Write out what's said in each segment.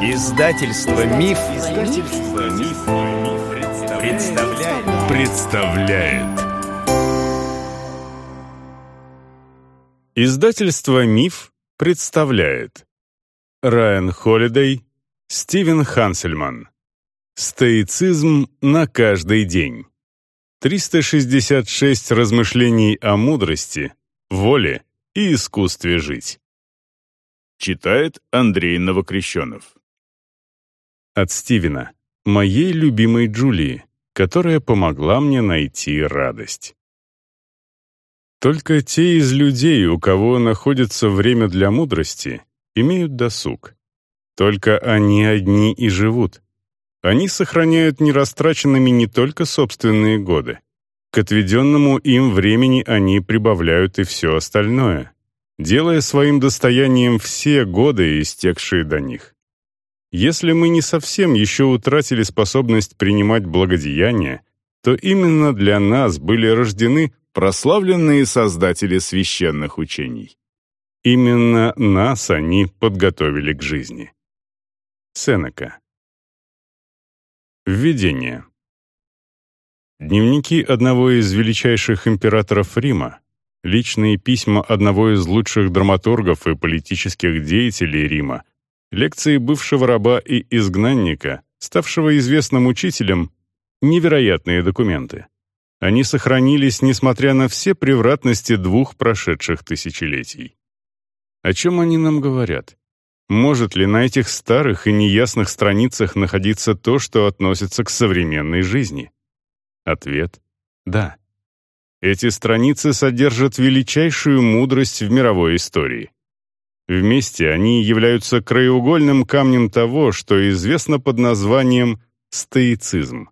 Издательство Миф, Издательство Миф, представляет. представляет. Издательство Миф представляет. Райан Холидей, Стивен Хансельман. Стоицизм на каждый день. 366 размышлений о мудрости, воле и искусстве жить. Читает Андрей Новокрещенов. От Стивена, моей любимой Джулии, которая помогла мне найти радость. Только те из людей, у кого находится время для мудрости, имеют досуг. Только они одни и живут. Они сохраняют нерастраченными не только собственные годы. К отведенному им времени они прибавляют и все остальное, делая своим достоянием все годы, истекшие до них. Если мы не совсем еще утратили способность принимать благодеяния, то именно для нас были рождены прославленные создатели священных учений. Именно нас они подготовили к жизни. Сенека. Введение. Дневники одного из величайших императоров Рима, личные письма одного из лучших драматургов и политических деятелей Рима, Лекции бывшего раба и изгнанника, ставшего известным учителем, невероятные документы. Они сохранились, несмотря на все превратности двух прошедших тысячелетий. О чем они нам говорят? Может ли на этих старых и неясных страницах находиться то, что относится к современной жизни? Ответ — да. Эти страницы содержат величайшую мудрость в мировой истории. Вместе они являются краеугольным камнем того, что известно под названием стоицизм,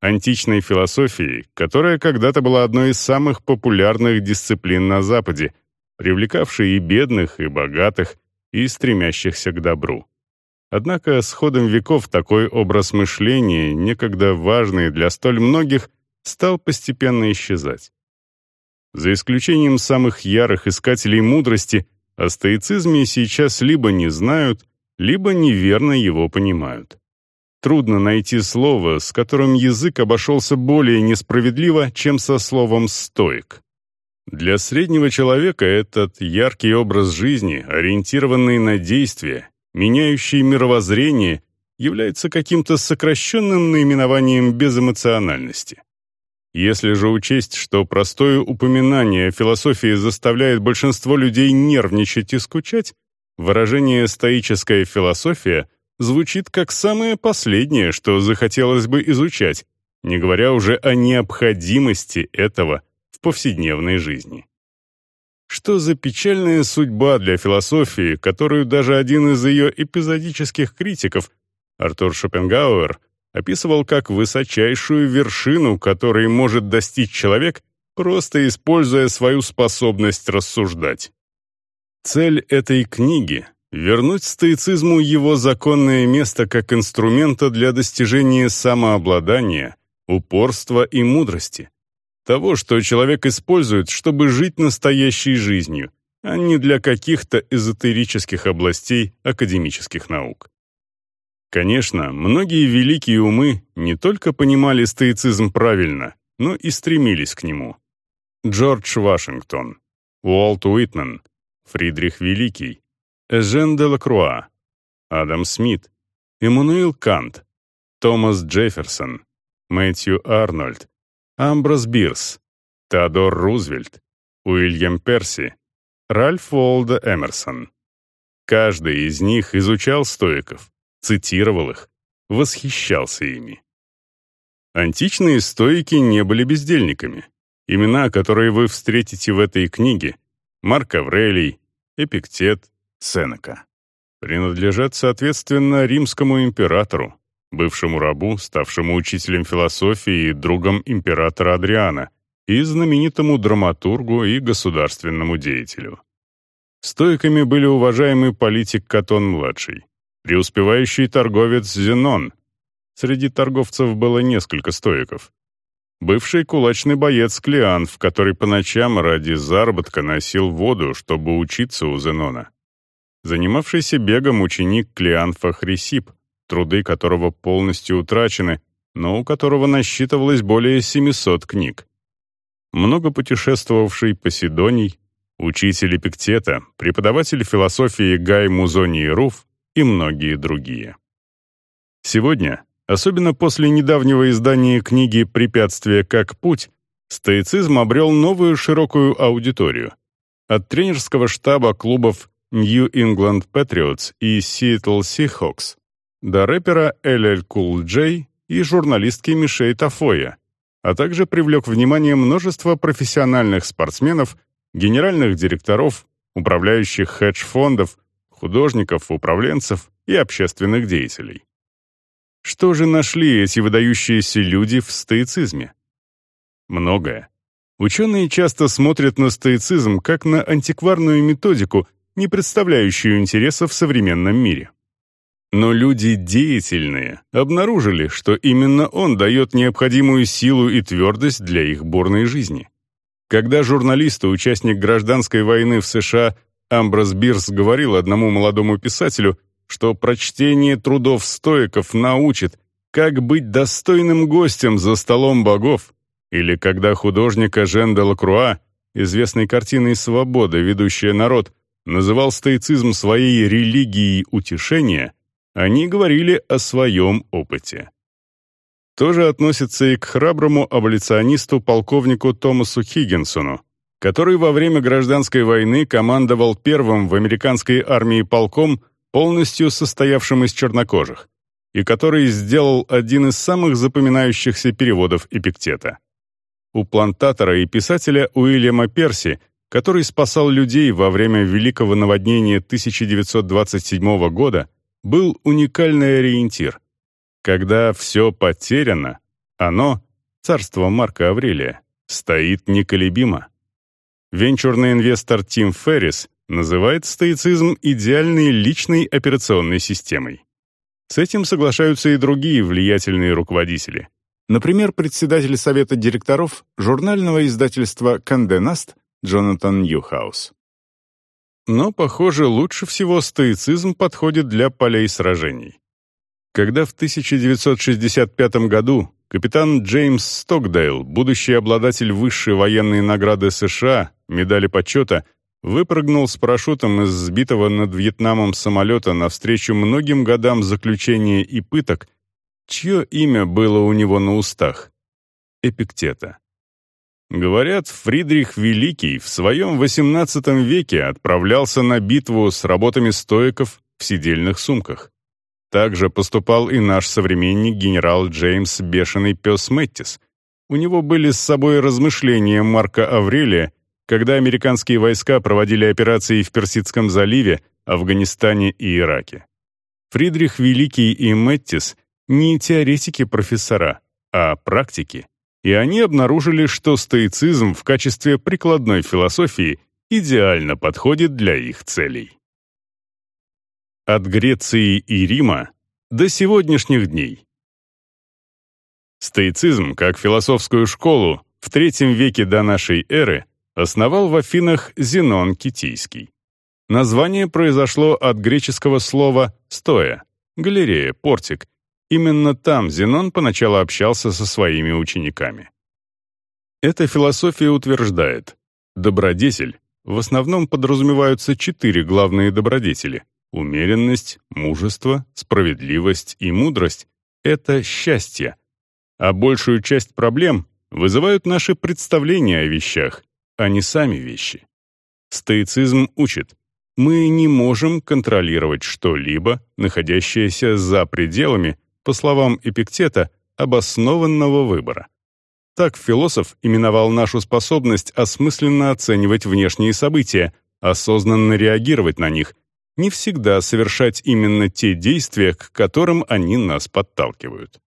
античной философии, которая когда-то была одной из самых популярных дисциплин на Западе, привлекавшей и бедных, и богатых, и стремящихся к добру. Однако с ходом веков такой образ мышления, некогда важный для столь многих, стал постепенно исчезать. За исключением самых ярых искателей мудрости – о стоицизме сейчас либо не знают, либо неверно его понимают. Трудно найти слово, с которым язык обошелся более несправедливо, чем со словом «стоик». Для среднего человека этот яркий образ жизни, ориентированный на действие, меняющий мировоззрение, является каким-то сокращенным наименованием безэмоциональности. Если же учесть, что простое упоминание философии заставляет большинство людей нервничать и скучать, выражение «стоическая философия» звучит как самое последнее, что захотелось бы изучать, не говоря уже о необходимости этого в повседневной жизни. Что за печальная судьба для философии, которую даже один из ее эпизодических критиков, Артур Шопенгауэр, описывал как высочайшую вершину, которой может достичь человек, просто используя свою способность рассуждать. Цель этой книги — вернуть стоицизму его законное место как инструмента для достижения самообладания, упорства и мудрости. Того, что человек использует, чтобы жить настоящей жизнью, а не для каких-то эзотерических областей академических наук. Конечно, многие великие умы не только понимали стоицизм правильно, но и стремились к нему. Джордж Вашингтон, Уолт Уитмен, Фридрих Великий, Эжен де Лакруа, Адам Смит, Эммануил Кант, Томас Джефферсон, Мэтью Арнольд, Амброс Бирс, Теодор Рузвельт, Уильям Перси, Ральф Уолда Эмерсон. Каждый из них изучал стоиков, цитировал их, восхищался ими. Античные стоики не были бездельниками. Имена, которые вы встретите в этой книге — Марк Аврелий, Эпиктет, Сенека — принадлежат, соответственно, римскому императору, бывшему рабу, ставшему учителем философии и другом императора Адриана, и знаменитому драматургу и государственному деятелю. Стоиками были уважаемый политик Катон-младший, преуспевающий торговец Зенон. Среди торговцев было несколько стоиков. Бывший кулачный боец Клеанф, который по ночам ради заработка носил воду, чтобы учиться у Зенона. занимавшийся бегом ученик Клеанфа Хрисип, труды которого полностью утрачены, но у которого насчитывалось более 700 книг. Много путешествовавший Поседоний, учитель Эпиктета, преподаватель философии Гай Музоний Руф и многие другие. Сегодня, особенно после недавнего издания книги «Препятствие как путь», стоицизм обрел новую широкую аудиторию. От тренерского штаба клубов New England Patriots и Seattle Seahawks до рэпера LL Cool J и журналистки Мишей Тафоя, а также привлек внимание множество профессиональных спортсменов, генеральных директоров, управляющих хедж-фондов, художников, управленцев и общественных деятелей. Что же нашли эти выдающиеся люди в стоицизме? Многое. Ученые часто смотрят на стоицизм как на антикварную методику, не представляющую интереса в современном мире. Но люди деятельные обнаружили, что именно он дает необходимую силу и твердость для их бурной жизни. Когда журналист и участник гражданской войны в США Амброс Бирс говорил одному молодому писателю, что прочтение трудов стоиков научит, как быть достойным гостем за столом богов, или когда художник Жен де Лакруа, известной картиной «Свобода», ведущая народ, называл стоицизм своей религией утешения, они говорили о своем опыте. Тоже относится и к храброму аболиционисту полковнику Томасу Хиггинсону, который во время гражданской войны командовал первым в американской армии полком, полностью состоявшим из чернокожих, и который сделал один из самых запоминающихся переводов Эпиктета. У плантатора и писателя Уильяма Перси, который спасал людей во время Великого наводнения 1927 года, был уникальный ориентир. Когда все потеряно, оно, царство Марка Аврелия, стоит неколебимо. Венчурный инвестор Тим Феррис называет стоицизм идеальной личной операционной системой. С этим соглашаются и другие влиятельные руководители. Например, председатель совета директоров журнального издательства «Condé Nast» Джонатан Ньюхаус. Но, похоже, лучше всего стоицизм подходит для полей сражений. Когда в 1965 году капитан Джеймс Стокдейл, будущий обладатель высшей военной награды США, медали почета, выпрыгнул с парашютом из сбитого над Вьетнамом самолета навстречу многим годам заключения и пыток, чье имя было у него на устах? Эпиктета. Говорят, Фридрих Великий в своем XVIII веке отправлялся на битву с работами стоиков в сидельных сумках. Также поступал и наш современник генерал Джеймс Бешеный Пес Мэттис. У него были с собой размышления Марка Аврелия, когда американские войска проводили операции в Персидском заливе, Афганистане и Ираке. Фридрих Великий и Мэттис не теоретики-профессора, а практики, и они обнаружили, что стоицизм в качестве прикладной философии идеально подходит для их целей. От Греции и Рима до сегодняшних дней. Стоицизм, как философскую школу, в III веке до нашей эры основал в Афинах Зенон Китийский. Название произошло от греческого слова «стоя» — галерея, портик. Именно там Зенон поначалу общался со своими учениками. Эта философия утверждает, добродетель в основном подразумеваются четыре главные добродетели — умеренность, мужество, справедливость и мудрость — это счастье, а большую часть проблем вызывают наши представления о вещах, а не сами вещи. Стоицизм учит, мы не можем контролировать что-либо, находящееся за пределами, по словам Эпиктета, обоснованного выбора. Так философ именовал нашу способность осмысленно оценивать внешние события, осознанно реагировать на них, не всегда совершать именно те действия, к которым они нас подталкивают.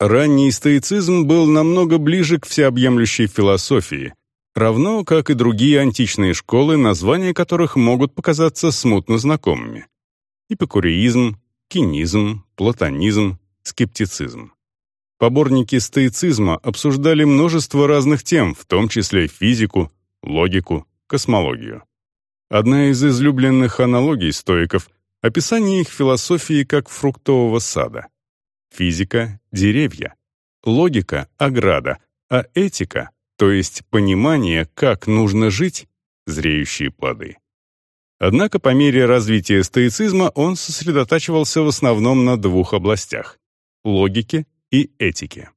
Ранний стоицизм был намного ближе к всеобъемлющей философии, равно как и другие античные школы, названия которых могут показаться смутно знакомыми. Эпикуреизм, кинизм, платонизм, скептицизм. Поборники стоицизма обсуждали множество разных тем, в том числе физику, логику, космологию. Одна из излюбленных аналогий стоиков — описание их философии как фруктового сада. Физика — деревья, логика — ограда, а этика, то есть понимание, как нужно жить — зреющие плоды. Однако по мере развития стоицизма он сосредотачивался в основном на двух областях — логике и этике.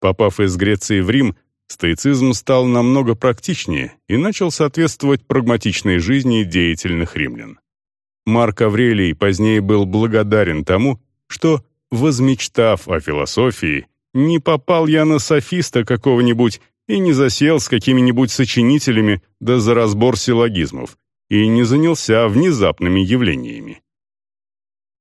Попав из Греции в Рим, стоицизм стал намного практичнее и начал соответствовать прагматичной жизни деятельных римлян. Марк Аврелий позднее был благодарен тому, что, возмечтав о философии, не попал я на софиста какого-нибудь и не засел с какими-нибудь сочинителями да за разбор силлогизмов, и не занялся внезапными явлениями.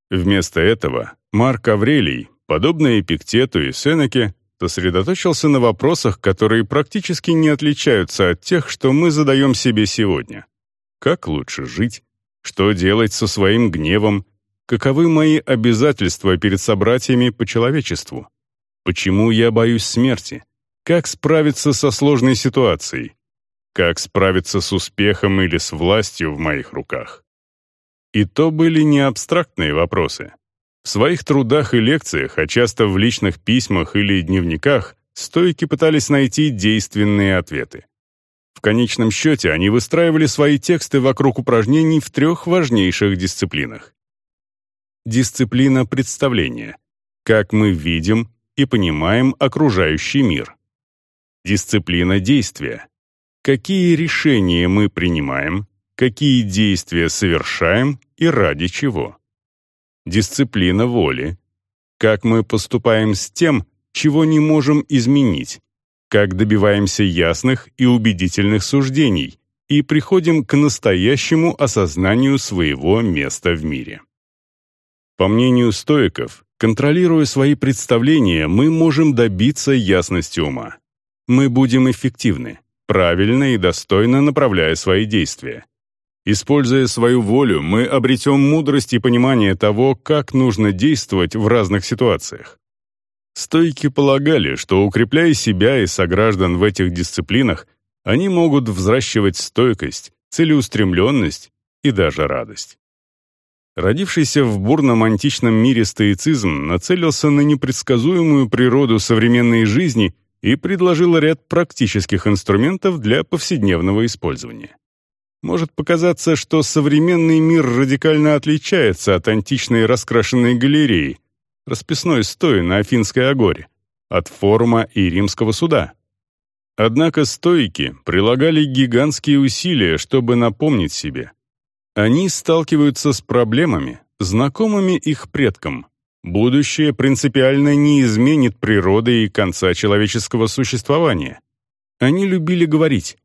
Вместо этого Марк Аврелий, подобно Эпиктету и Сенеке, сосредоточился на вопросах, которые практически не отличаются от тех, что мы задаем себе сегодня. Как лучше жить? Что делать со своим гневом? Каковы мои обязательства перед собратьями по человечеству? Почему я боюсь смерти? Как справиться со сложной ситуацией? Как справиться с успехом или с властью в моих руках? И то были не абстрактные вопросы. В своих трудах и лекциях, а часто в личных письмах или дневниках, стойки пытались найти действенные ответы. В конечном счете они выстраивали свои тексты вокруг упражнений в трех важнейших дисциплинах. Дисциплина представления. Как мы видим и понимаем окружающий мир. Дисциплина действия какие решения мы принимаем, какие действия совершаем и ради чего. Дисциплина воли. Как мы поступаем с тем, чего не можем изменить, как добиваемся ясных и убедительных суждений и приходим к настоящему осознанию своего места в мире. По мнению стоиков, контролируя свои представления, мы можем добиться ясности ума. Мы будем эффективны правильно и достойно направляя свои действия. Используя свою волю, мы обретем мудрость и понимание того, как нужно действовать в разных ситуациях. Стойки полагали, что укрепляя себя и сограждан в этих дисциплинах, они могут взращивать стойкость, целеустремленность и даже радость. Родившийся в бурном античном мире стоицизм нацелился на непредсказуемую природу современной жизни и предложила ряд практических инструментов для повседневного использования. Может показаться, что современный мир радикально отличается от античной раскрашенной галереи, расписной стои на Афинской агоре, от форума и римского суда. Однако стойки прилагали гигантские усилия, чтобы напомнить себе. Они сталкиваются с проблемами, знакомыми их предкам, Будущее принципиально не изменит природы и конца человеческого существования. Они любили говорить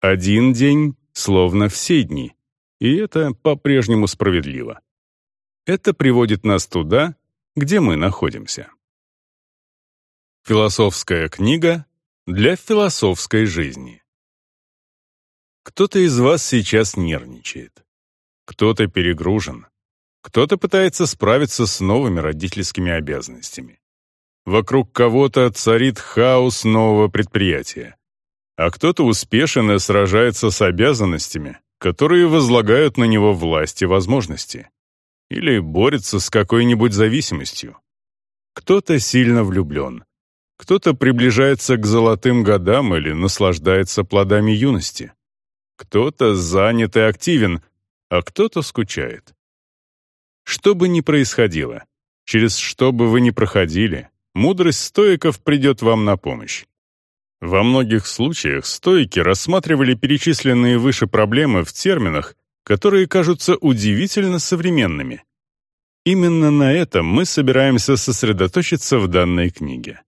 «один день словно все дни», и это по-прежнему справедливо. Это приводит нас туда, где мы находимся. Философская книга для философской жизни. Кто-то из вас сейчас нервничает. Кто-то перегружен. Кто-то пытается справиться с новыми родительскими обязанностями. Вокруг кого-то царит хаос нового предприятия. А кто-то успешен и сражается с обязанностями, которые возлагают на него власть и возможности. Или борется с какой-нибудь зависимостью. Кто-то сильно влюблен. Кто-то приближается к золотым годам или наслаждается плодами юности. Кто-то занят и активен, а кто-то скучает. Что бы ни происходило, через что бы вы ни проходили, мудрость стоиков придет вам на помощь. Во многих случаях стоики рассматривали перечисленные выше проблемы в терминах, которые кажутся удивительно современными. Именно на этом мы собираемся сосредоточиться в данной книге.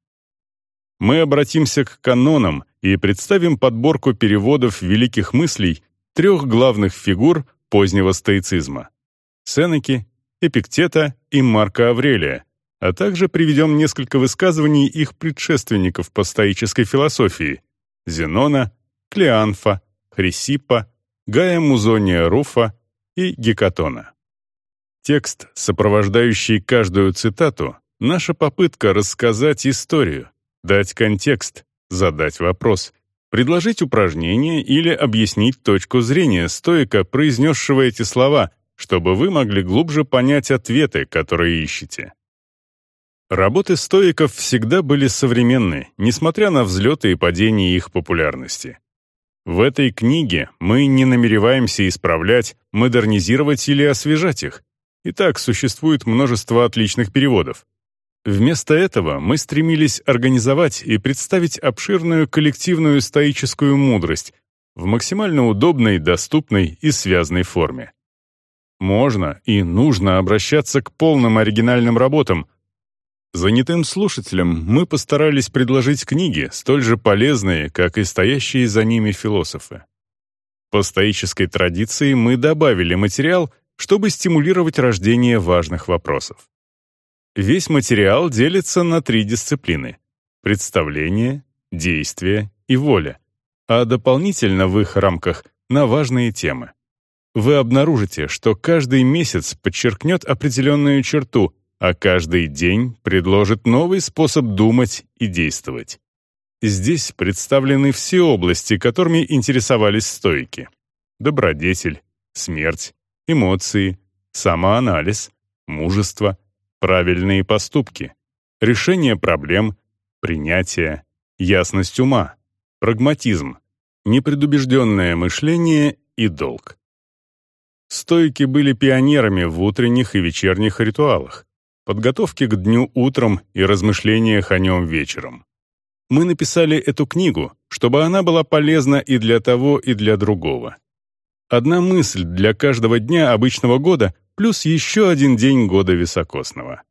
Мы обратимся к канонам и представим подборку переводов великих мыслей трех главных фигур позднего стоицизма — Сенеки, Эпиктета и Марка Аврелия, а также приведем несколько высказываний их предшественников по стоической философии — Зенона, Клеанфа, Хрисиппа, Гая Музония Руфа и Гекатона. Текст, сопровождающий каждую цитату, наша попытка рассказать историю, дать контекст, задать вопрос, предложить упражнение или объяснить точку зрения стоика, произнесшего эти слова, чтобы вы могли глубже понять ответы, которые ищете. Работы стоиков всегда были современны, несмотря на взлеты и падения их популярности. В этой книге мы не намереваемся исправлять, модернизировать или освежать их. И так существует множество отличных переводов. Вместо этого мы стремились организовать и представить обширную коллективную стоическую мудрость в максимально удобной, доступной и связной форме. Можно и нужно обращаться к полным оригинальным работам. Занятым слушателям мы постарались предложить книги, столь же полезные, как и стоящие за ними философы. По стоической традиции мы добавили материал, чтобы стимулировать рождение важных вопросов. Весь материал делится на три дисциплины — представление, действие и воля, а дополнительно в их рамках на важные темы. Вы обнаружите, что каждый месяц подчеркнет определенную черту, а каждый день предложит новый способ думать и действовать. Здесь представлены все области, которыми интересовались стойки. Добродетель, смерть, эмоции, самоанализ, мужество — правильные поступки, решение проблем, принятие, ясность ума, прагматизм, непредубежденное мышление и долг. Стойки были пионерами в утренних и вечерних ритуалах, подготовке к дню утром и размышлениях о нем вечером. Мы написали эту книгу, чтобы она была полезна и для того, и для другого. Одна мысль для каждого дня обычного года плюс еще один день года високосного.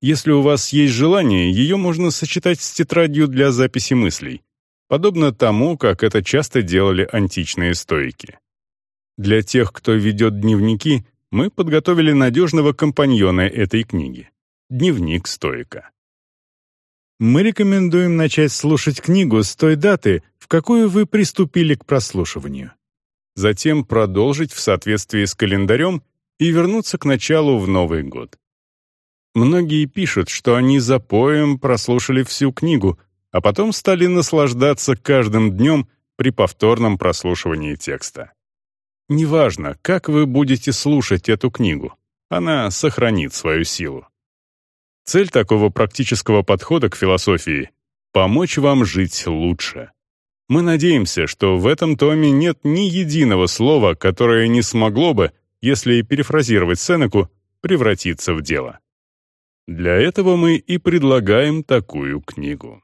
Если у вас есть желание, ее можно сочетать с тетрадью для записи мыслей, подобно тому, как это часто делали античные стоики. Для тех, кто ведет дневники, мы подготовили надежного компаньона этой книги — дневник стоика. Мы рекомендуем начать слушать книгу с той даты, в какую вы приступили к прослушиванию. Затем продолжить в соответствии с календарем и вернуться к началу в Новый год. Многие пишут, что они за поем прослушали всю книгу, а потом стали наслаждаться каждым днем при повторном прослушивании текста. Неважно, как вы будете слушать эту книгу, она сохранит свою силу. Цель такого практического подхода к философии — помочь вам жить лучше. Мы надеемся, что в этом томе нет ни единого слова, которое не смогло бы если перефразировать Сенеку, превратиться в дело. Для этого мы и предлагаем такую книгу.